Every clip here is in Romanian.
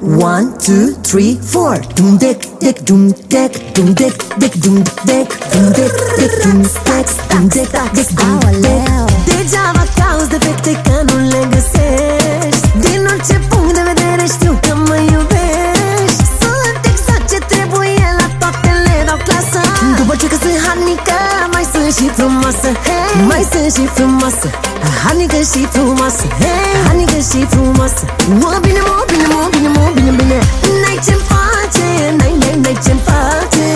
One, two, three, four. Doom deck, deck, doom deck, doom deck, deck, doom deck, doom dick, deck, doom deck, doom dick, dick, doom dick. Deja va causă de pe te că nu le găsesc. Sunt harnică Mai sunt și frumoasă hey. Mai sunt și frumoasă Harnică și frumoasă hey. Harnică și frumoasă. Mă bine, mă bine, mă bine, mă bine, bine. N-ai ce-mi face N-ai, n-ai, n-ai ce-mi face.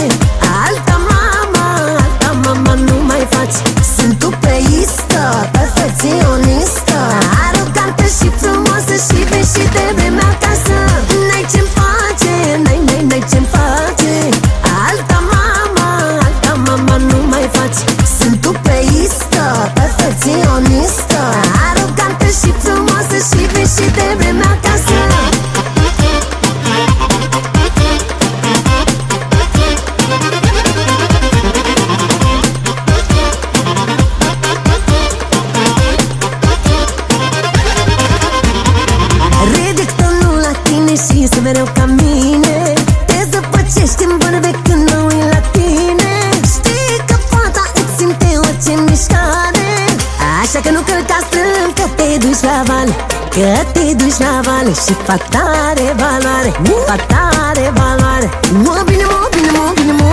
Alta mama, alta mama nu mai faci Sunt tu pe istă Perfecționistă Sunt tu pe istă Perfecționistă. Arogantă și frumoasă Și vezi și de vremea acasă. Ridic tonul la tine și să mereu ca Așa că nu călca strâmb că te duci la vale Că te duci la vale și fac tare valoare Fac tare valoare. Mă bine, mă bine, mă bine, mă bine, bine